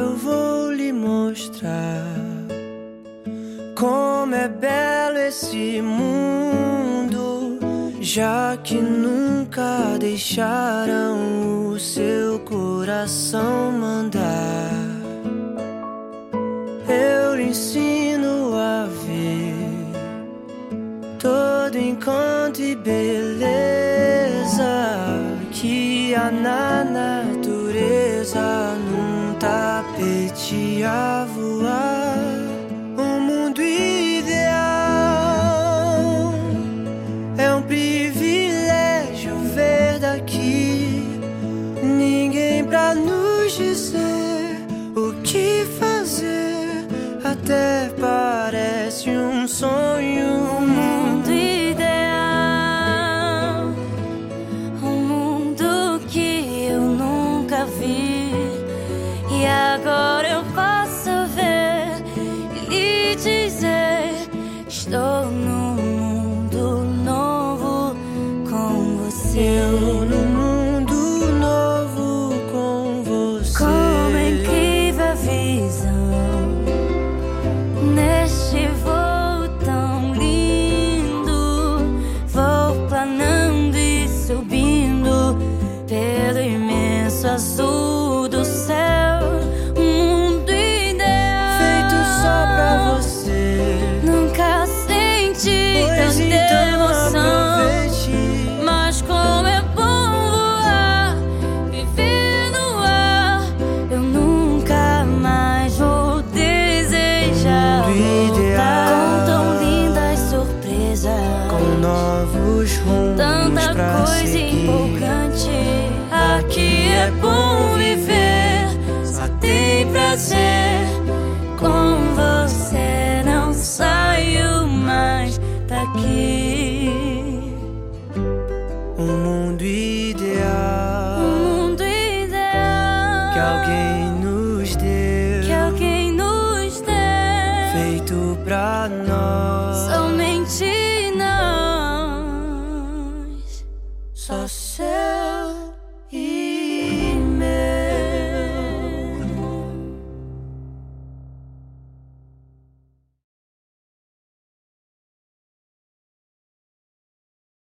eu vou lhe mostrar como é belo esse mundo, já que nunca deixaram o seu coração mandar. Eu lhe ensino a ver todo encanto e beleza que há na natureza a voar. Um mundo ideal é um privilégio ver daqui. Ninguém pra nos dizer o que fazer. Até parece um sonho. Um mundo ideal, um mundo que eu nunca vi. E agora Estou num mundo novo com você. Eu no novos rumos. Tanta coisa seguir. empolgante. Aqui é bom viver, só tem prazer. Com você não saio mais daqui. Um mundo ideal. Um mundo ideal. Que alguém nos deu. Que alguém nos deu. Feito pra nós. Somente So soon.